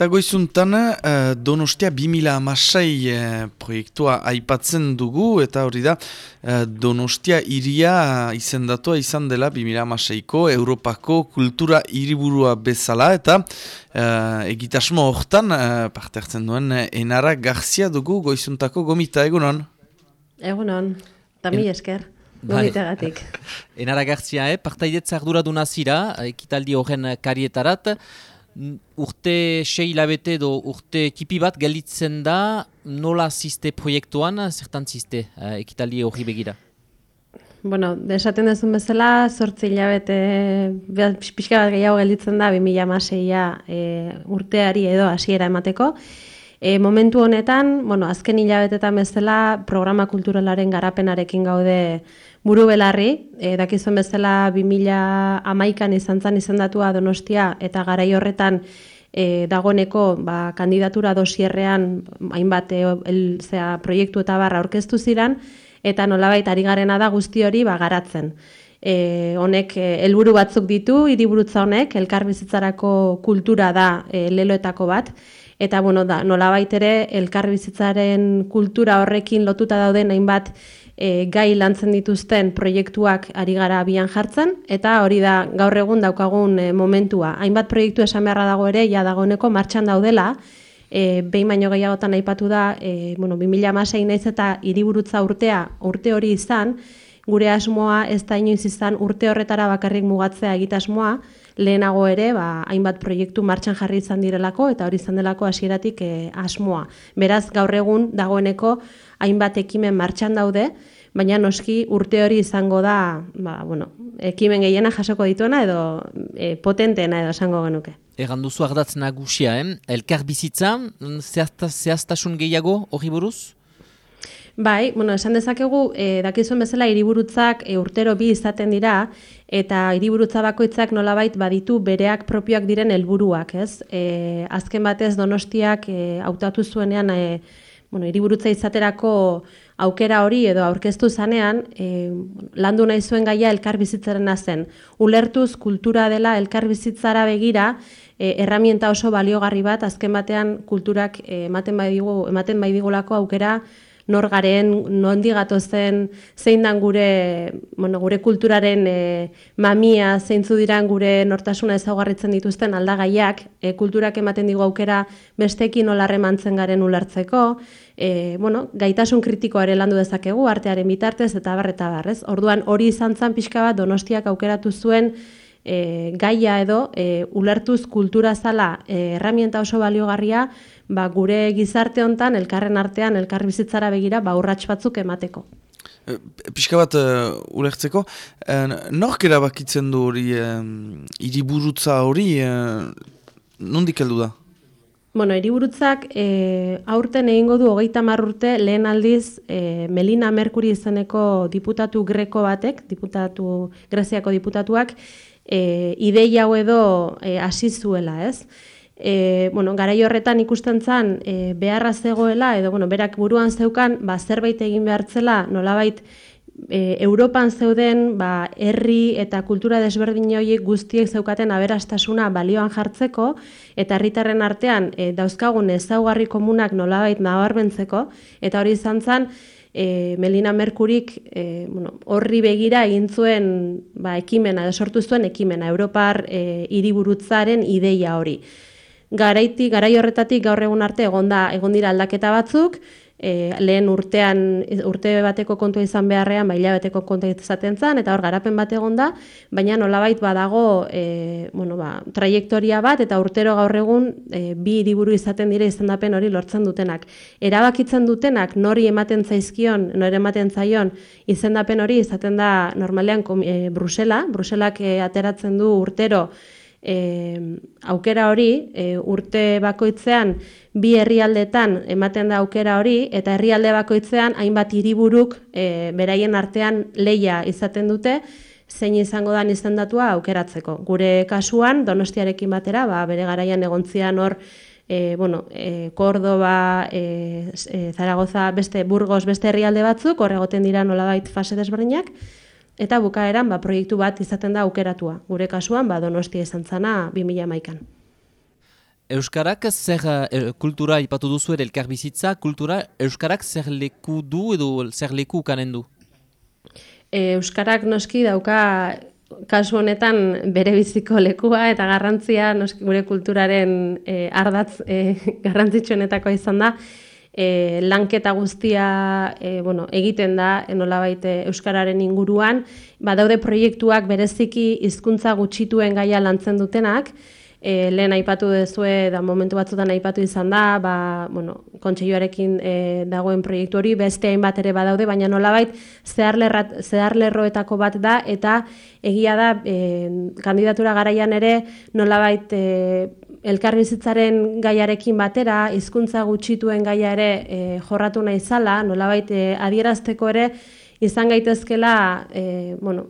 Eta goizuntan, uh, Donostia 2000 amasai uh, proiektua aipatzen dugu, eta hori da, uh, Donostia iria izendatua izan dela 2000 amaseiko Europako kultura hiriburua bezala, eta uh, egitasmo hortan, uh, parte hartzen duen, Enara Garzia dugu goizuntako gomita, egunon? Egunon, eta mi esker. Gomitegatik. Enara Garzia, eh? partaidetzak duraduna zira, ekitaldi horren karietarat, urte sei labete edo urte ekipi bat gelditzen da nola ziste proiektuan, zertan ziste uh, ekitaldi hori begira? Bueno, desaten dezun bezala, sortzi hilabete, pixka bat gehiago gelditzen da, 2000 maseia e, urteari edo hasiera emateko. E, momentu honetan, bueno, azken hilabetetan bezala, programa kulturalaren garapenarekin gaude buru belarri, e, dakizuen bezala 2000 amaikan izan zan izendatua donostia eta garai horretan e, dagoeneko ba, kandidatura dosierrean hainbat e, el, zera, proiektu eta barra aurkeztu ziren, eta nolabait ari garena da guzti hori ba, garatzen. E, honek helburu batzuk ditu, hiriburutza honek, elkar bizitzarako kultura da e, leloetako bat, eta bueno, da, nolabait ere elkar bizitzaren kultura horrekin lotuta dauden hainbat e, gai lantzen dituzten proiektuak ari gara abian jartzen, eta hori da gaur egun daukagun e, momentua. Hainbat proiektu esan beharra dago ere, ja dagoeneko martxan daudela, e, behin baino gehiagotan aipatu da, e, bueno, 2000 amasei naiz eta hiriburutza urtea, urte hori izan, gure asmoa ez da inoiz izan urte horretara bakarrik mugatzea egitasmoa, lehenago ere, ba, hainbat proiektu martxan jarri izan direlako, eta hori izan delako hasieratik e, asmoa. Beraz, gaur egun dagoeneko hainbat ekimen martxan daude, baina noski urte hori izango da, ba, bueno, ekimen gehiena jasoko dituena edo e, potenteena edo esango genuke. Egan duzu ardatz nagusia, eh? elkar bizitza, zehaztasun gehiago hori buruz? Bai, bueno, esan dezakegu, e, dakizuen bezala hiriburutzak e, urtero bi izaten dira, eta hiriburutza bakoitzak nolabait baditu bereak propioak diren helburuak, ez? E, azken batez donostiak e, hautatu zuenean, e, bueno, hiriburutza izaterako aukera hori edo aurkeztu zanean, e, landu nahi zuen gaia elkar bizitzaren zen. Ulertuz kultura dela elkar bizitzara begira, e, erramienta oso baliogarri bat, azken batean kulturak e, ematen bai digu, ematen bai digulako aukera, nor garen, nondi zen, zein dan gure, bueno, gure kulturaren e, mamia, zeintzu diran gure nortasuna ezaugarritzen dituzten aldagaiak, e, kulturak ematen digu aukera bestekin olarremantzen garen ulertzeko, e, bueno, gaitasun kritikoa ere landu dezakegu, artearen bitartez, eta barreta barrez. Orduan hori izan zan pixka bat donostiak aukeratu zuen, e, gaia edo e, ulertuz kultura zala e, erramienta oso baliogarria ba, gure gizarte hontan elkarren artean elkar bizitzara begira ba urrats batzuk emateko. E, pixka bat uh, ulertzeko, uh, nork erabakitzen du hori hiriburutza hori uh, nondik heldu da? Bueno, hiriburutzak e, aurten egingo du hogeita urte lehen aldiz e, Melina Merkuri izeneko diputatu greko batek, diputatu, greziako diputatuak, e, ideia hau edo hasi zuela, ez? e, bueno, garai horretan ikusten zan e, beharra zegoela, edo bueno, berak buruan zeukan, ba, zerbait egin behartzela, nolabait, e, Europan zeuden ba, herri eta kultura desberdin horiek guztiek zeukaten aberastasuna balioan jartzeko, eta herritarren artean e, dauzkagun ezaugarri komunak nolabait nabarbentzeko, eta hori izan zan, E, Melina Merkurik e, bueno, horri begira egin zuen ba, ekimena, sortu zuen ekimena, Europar e, hiriburutzaren ideia hori. Garaiti, garai horretatik gaur egun arte egonda egon dira aldaketa batzuk, e, lehen urtean urte bateko kontua izan beharrean ba hilabeteko kontua izaten zen eta hor garapen bat egonda, baina nolabait badago e, bueno, ba, trajektoria bat eta urtero gaur egun e, bi hiriburu izaten dira izendapen hori lortzen dutenak. Erabakitzen dutenak nori ematen zaizkion, nori ematen zaion izendapen hori izaten da normalean e, Brusela, Bruselak e, ateratzen du urtero e, aukera hori e, urte bakoitzean bi herrialdetan ematen da aukera hori eta herrialde bakoitzean hainbat hiriburuk e, beraien artean leia izaten dute zein izango dan izendatua aukeratzeko. Gure kasuan Donostiarekin batera, ba, bere garaian egontzian hor E, bueno, e, Cordoba, e, Zaragoza, beste Burgos, beste herrialde batzuk, horregoten dira nolabait fase desberdinak, Eta bukaeran ba, proiektu bat izaten da aukeratua. Gure kasuan, ba, donostia izan zana 2000 maikan. Euskarak zer e, kultura ipatu duzu ere elkarbizitza, kultura Euskarak zer leku du edo zer leku kanen du? Euskarak noski dauka kasu honetan bere biziko lekua eta garrantzia noski gure kulturaren e, ardatz e, garrantzitsuenetakoa izan da. E, lanketa guztia e, bueno, egiten da nolabait euskararen inguruan, badaude proiektuak bereziki hizkuntza gutxituen gaia lantzen dutenak, e, lehen aipatu dezue, da momentu batzutan aipatu izan da, ba, bueno, kontseioarekin e, dagoen proiektu hori, beste hainbat ere badaude, baina nolabait zeharlerroetako bat da, eta egia da, e, kandidatura garaian ere, nolabait e, elkarbizitzaren gaiarekin batera, hizkuntza gutxituen gaia ere e, jorratu nahi zala, nolabait e, adierazteko ere, izan gaitezkela, e, bueno,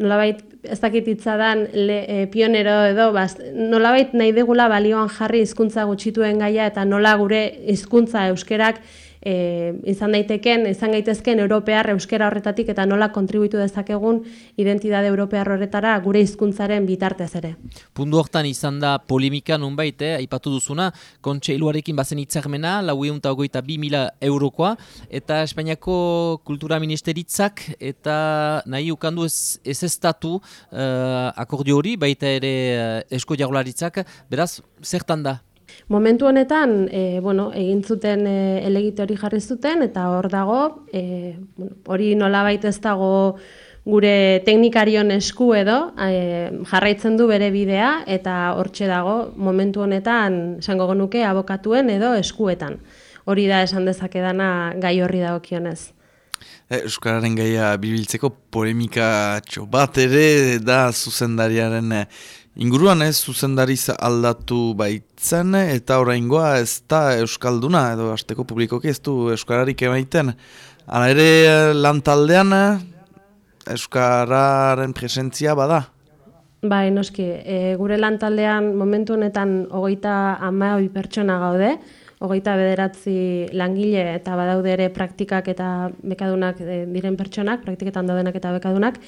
nolabait ez dakit hitzadan e, pionero edo bas, nolabait nahi degula balioan jarri hizkuntza gutxituen gaia eta nola gure hizkuntza euskerak e, izan daiteken, izan gaitezken europear euskera horretatik eta nola kontribuitu dezakegun identitate europear horretara gure hizkuntzaren bitartez ere. Pundu hortan izan da polemika nunbait, eh, aipatu duzuna, kontseiluarekin bazen hitzarmena, lau egun eta bi mila eurokoa, eta Espainiako kultura ministeritzak eta nahi ukandu ez, ez estatu uh, akordio hori, baita ere uh, esko jagularitzak, beraz, zertan da Momentu honetan, e, bueno, egin zuten e, elegite hori jarri zuten eta hor dago, e, bueno, hori nolabait ez dago gure teknikarion esku edo e, jarraitzen du bere bidea eta hortxe dago momentu honetan esango genuke abokatuen edo eskuetan. Hori da esan dezakedana gai horri dagokionez. Euskararen gaia bibiltzeko polemika bat ere da zuzendariaren Inguruan ez zuzendariz aldatu baitzen eta oraingoa ez da Euskalduna edo azteko publikoki ez du Euskararik emaiten. Hala ere lantaldean Euskararen presentzia bada? Bai, noski, e, gure lantaldean momentu honetan hogeita amaoi pertsona gaude, hogeita bederatzi langile eta badaude ere praktikak eta bekadunak e, diren pertsonak, praktiketan daudenak eta bekadunak,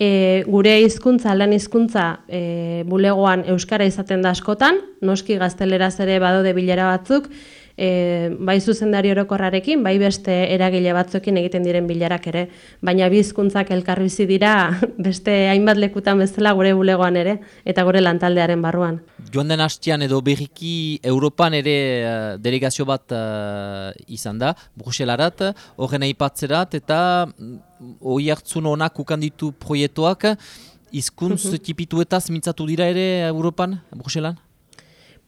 E, gure hizkuntza lan hizkuntza e, bulegoan euskara izaten da askotan, noski gazteleraz ere badode bilera batzuk, e, bai zuzendari orokorrarekin, bai beste eragile batzuekin egiten diren bilarak ere, baina bi hizkuntzak elkarbizi dira beste hainbat lekutan bezala gure bulegoan ere eta gure lantaldearen barruan. Joan den hastian edo berriki Europan ere uh, delegazio bat uh, izan da, Bruselarat, horren aipatzerat eta hoi hartzun honak ukanditu proiektuak, izkuntz uh -huh. eta mintzatu dira ere Europan, Bruselan?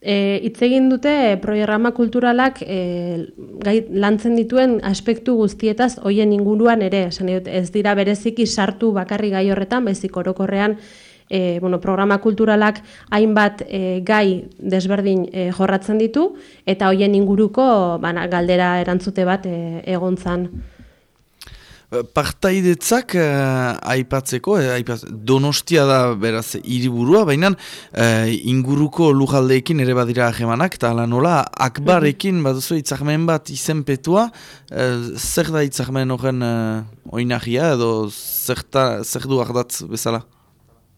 E, hitz egin dute programa kulturalak e, gai, lantzen dituen aspektu guztietaz hoien inguruan ere, esan ez dira bereziki sartu bakarri gai horretan, bezik orokorrean e, bueno, programa kulturalak hainbat e, gai desberdin e, jorratzen ditu, eta hoien inguruko bana, galdera erantzute bat e, egontzan. Partaidetzak uh, aipatzeko, eh, donostia da beraz hiriburua, baina uh, inguruko lujaldeekin ere badira ahemanak, eta ala nola, akbarekin mhm. baduzu itzakmen bat izenpetua, uh, zer da itzakmen horren uh, edo zer, zer du ardatz bezala?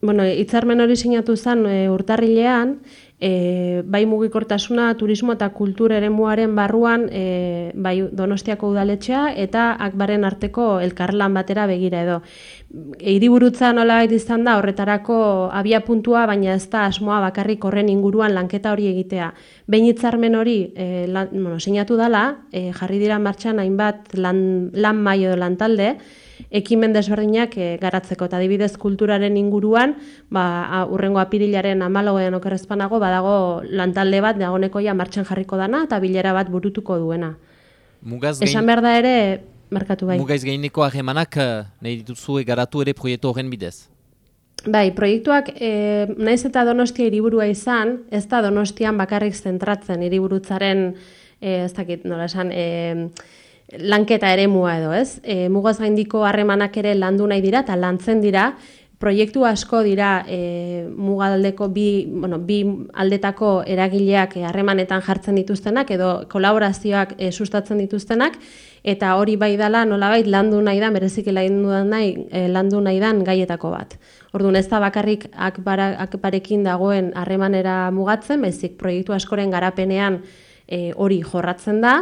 Bueno, itzarmen hori sinatu zen e, urtarrilean, e, bai mugikortasuna, turismo eta kultura ere muaren barruan e, bai donostiako udaletxea eta akbaren arteko elkarlan batera begira edo. Eiri burutza nola izan da horretarako abia puntua, baina ez da asmoa bakarrik horren inguruan lanketa hori egitea. Behin itzarmen hori e, lan, bueno, sinatu dela, e, jarri dira martxan hainbat lan, lan mai edo lantalde, ekimen desberdinak e, garatzeko eta adibidez kulturaren inguruan, ba urrengo apirilaren 14ean okerrezpanago badago lantalde bat dagoneko ja martxan jarriko dana eta bilera bat burutuko duena. Mugaz Esan behar da ere markatu bai. Mugaiz gaineko ahemanak eh, nahi dituzue garatu ere proiektu horren bidez. Bai, proiektuak e, naiz eta Donostia hiriburua izan, ez da Donostian bakarrik zentratzen hiriburutzaren e, ez dakit nola esan, e, lanketa ere mua edo, ez? E, mugaz gaindiko harremanak ere landu nahi dira eta lantzen dira, proiektu asko dira e, mugaldeko bi, bueno, bi aldetako eragileak harremanetan jartzen dituztenak edo kolaborazioak e, sustatzen dituztenak eta hori bai dela nolabait landu nahi da berezik landu nahi e, landu nahi dan gaietako bat. Orduan ez da bakarrik akparekin dagoen harremanera mugatzen, baizik proiektu askoren garapenean e, hori jorratzen da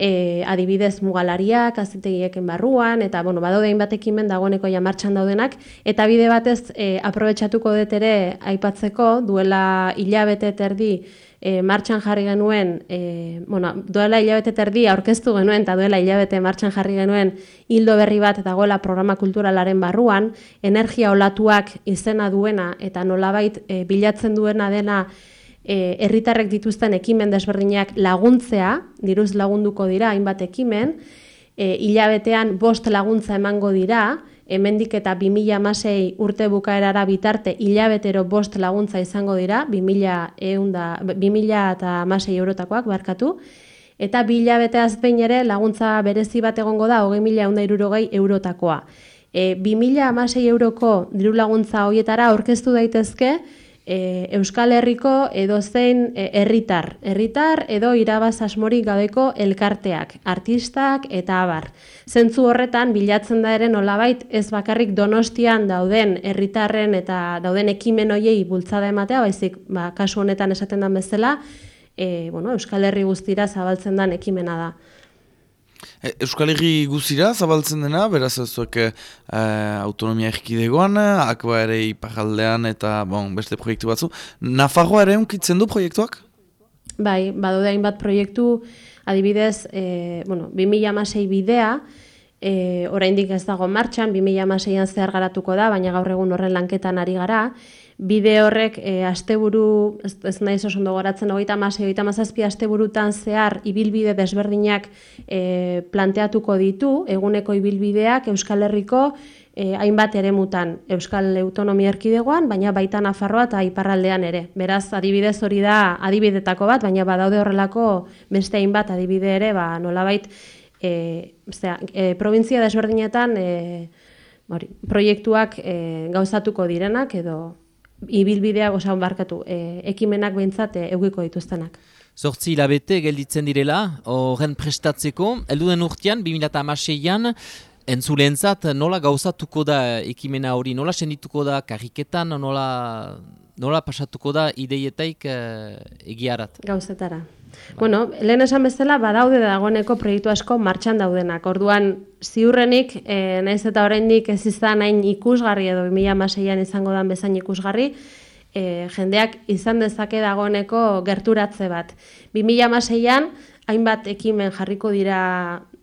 e, adibidez mugalariak, azitegieken barruan, eta bueno, badaude hainbat ekimen dagoeneko ja martxan daudenak, eta bide batez e, aprobetsatuko dut ere aipatzeko, duela hilabete terdi e, martxan jarri genuen, e, bueno, duela hilabete terdi aurkeztu genuen, eta duela hilabete martxan jarri genuen hildo berri bat dagoela programa kulturalaren barruan, energia olatuak izena duena, eta nolabait e, bilatzen duena dena, herritarrek dituzten ekimen desberdinak laguntzea, diruz lagunduko dira hainbat ekimen, e, hilabetean bost laguntza emango dira, hemendik eta 2006 urte bukaerara bitarte hilabetero bost laguntza izango dira, 2000, eunda, 2000 eta masei eurotakoak barkatu, eta bi hilabeteaz behin ere laguntza berezi bat egongo da, hogei mila eunda irurogei eurotakoa. E, 2000 amasei euroko diru laguntza horietara aurkeztu daitezke, e, Euskal Herriko edo zein e, herritar, herritar edo irabaz asmorik gabeko elkarteak, artistak eta abar. Zentzu horretan bilatzen da ere nolabait ez bakarrik Donostian dauden herritarren eta dauden ekimen hoiei bultzada ematea, baizik ba, kasu honetan esaten den bezala, e, bueno, Euskal Herri guztira zabaltzen den ekimena da. E, Euskal Herri guzira zabaltzen dena, beraz ez zuek e, autonomia erkidegoan, akba ere iparaldean eta bon, beste proiektu batzu. Nafarroa ere unkitzen du proiektuak? Bai, badu da hainbat proiektu, adibidez, e, bueno, 2006 bidea, e, oraindik ez dago martxan, 2006an zehar garatuko da, baina gaur egun horren lanketan ari gara, bide horrek e, asteburu, ez, ez naiz oso ondo hogeita masei, hogeita mazazpi asteburutan zehar ibilbide desberdinak e, planteatuko ditu, eguneko ibilbideak Euskal Herriko e, hainbat ere mutan Euskal Autonomia Erkidegoan, baina baita Nafarroa eta Iparraldean ere. Beraz, adibidez hori da adibidetako bat, baina badaude horrelako beste hainbat adibide ere, ba, nolabait, e, zera, e, provintzia desberdinetan e, Hori, proiektuak e, gauzatuko direnak edo ibilbidea goza barkatu, e, ekimenak behintzat eugiko dituztenak. Zortzi hilabete gelditzen direla, horren prestatzeko, elduden urtean, 2006an, entzulentzat nola gauzatuko da ekimena hori, nola sendituko da karriketan, nola, nola pasatuko da ideietaik e, egiarat? Gauzetara. Bueno, lehen esan bezala, badaude dagoeneko proiektu asko martxan daudenak. Orduan, ziurrenik, e, naiz eta oraindik ez izan hain ikusgarri edo 2006an izango dan bezain ikusgarri, e, jendeak izan dezake dagoeneko gerturatze bat. 2006an, hainbat ekimen jarriko dira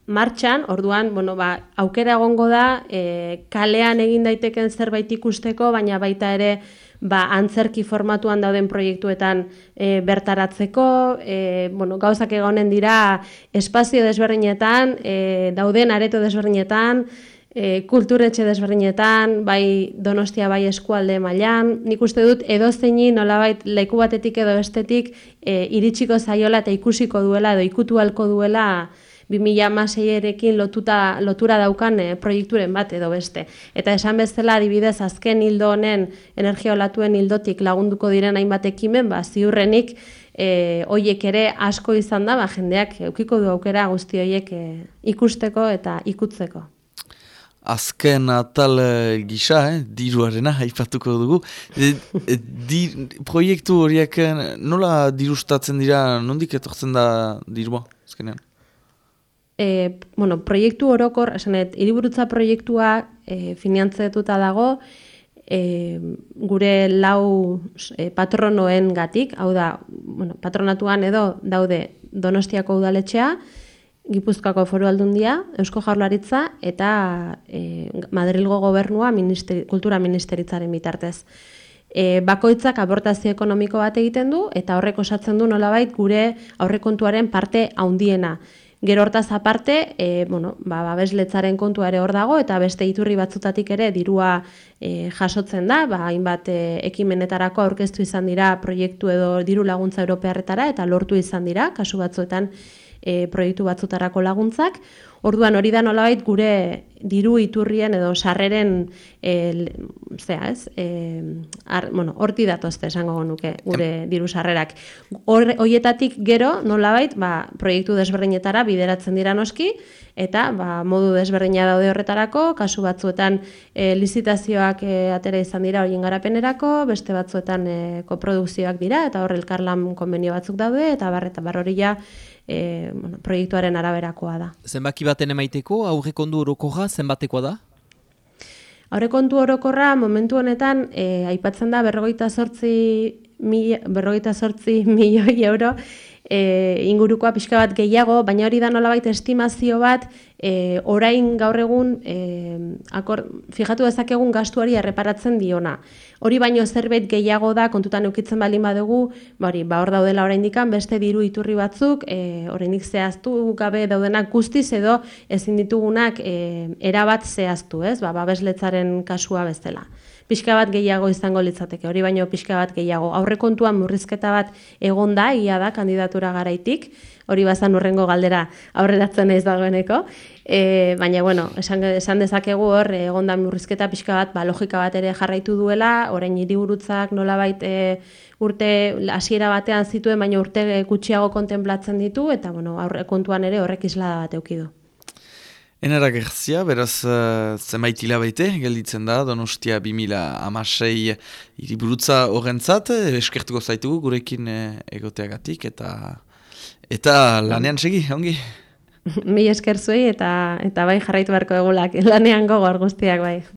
martxan, orduan, bueno, ba, aukera egongo da, e, kalean egin daiteken zerbait ikusteko, baina baita ere, ba, antzerki formatuan dauden proiektuetan e, bertaratzeko, e, bueno, gauzak egonen dira espazio desberdinetan, e, dauden areto desberdinetan, e, kulturetxe desberdinetan, bai donostia bai eskualde mailan, nik uste dut edo zeini nolabait leku batetik edo estetik e, iritsiko zaiola eta ikusiko duela edo ikutu halko duela 2006erekin lotuta lotura daukan e, proiekturen bat edo beste. Eta esan bezala adibidez azken hildo honen energia olatuen hildotik lagunduko diren hainbat ekimen, ba ziurrenik eh hoiek ere asko izan da, ba jendeak eukiko du aukera guzti hoiek e, ikusteko eta ikutzeko. Azken atal gisa, eh, diruarena, haipatuko dugu. E, di, proiektu horiek nola dirustatzen dira, nondik etortzen da dirua, azkenean? E, bueno, proiektu orokor, esanet, iriburutza proiektua e, finantzetuta dago e, gure lau e, patronoen gatik, hau da, bueno, patronatuan edo daude Donostiako udaletxea, Gipuzkoako foru aldundia, Eusko Jaurlaritza eta e, Madrilgo gobernua ministeri, kultura ministeritzaren bitartez. E, bakoitzak abortazio ekonomiko bat egiten du eta horrek osatzen du nolabait gure aurrekontuaren parte handiena. Gero hortaz aparte, e, bueno, ba, babesletzaren kontua ere hor dago, eta beste iturri batzutatik ere dirua e, jasotzen da, ba, hainbat e, ekimenetarako aurkeztu izan dira proiektu edo diru laguntza europearretara, eta lortu izan dira, kasu batzuetan e, proiektu batzutarako laguntzak. Orduan hori da nolabait gure diru iturrien edo sarreren e, zea, ez? E, ar, bueno, horti datozte esango nuke gure diru sarrerak. Hoietatik gero nolabait, ba, proiektu desberdinetara bideratzen dira noski eta ba, modu desberdina daude horretarako, kasu batzuetan e, lizitazioak e, atera izan dira horien garapenerako, beste batzuetan e, koprodukzioak dira eta hor elkarlan konbenio batzuk daude eta barreta barroria e, bueno, proiektuaren araberakoa da. Zenbaki baten emaiteko, aurrekondu orokorra zenbatekoa da? Aurrekontu orokorra momentu honetan e, aipatzen da berrogeita sortzi, berrogeita sortzi milioi euro e, ingurukoa pixka bat gehiago, baina hori da nolabait estimazio bat e, orain gaur egun e, akor, fijatu dezakegun gastuari erreparatzen diona. Hori baino zerbait gehiago da kontutan eukitzen baldin badugu, ba hori, ba hor daudela oraindikan beste diru iturri batzuk, e, oraindik zehaztu gabe daudenak guztiz edo ezin ditugunak e, erabat zehaztu, ez? Ba babesletzaren kasua bezala pixka bat gehiago izango litzateke, hori baino pixka bat gehiago. Aurrekontuan murrizketa bat egon da, ia da, kandidatura garaitik, hori bazan urrengo galdera aurreratzen ez dagoeneko, e, baina, bueno, esan, esan dezakegu hor, egon da murrizketa pixka bat, ba, logika bat ere jarraitu duela, orain hiriburutzak nola e, urte hasiera batean zituen, baina urte gutxiago kontemplatzen ditu, eta, bueno, aurrekontuan ere horrek isla bat eukidu. Enara gertzia, beraz, uh, zenbait hilabete, gelditzen da, donostia 2000 amasei iriburutza horrentzat, eskertuko zaitugu gurekin uh, egoteagatik, eta eta lanean segi, ongi? Mi esker zuei, eta, eta bai jarraitu beharko egulak, lanean gogor guztiak bai.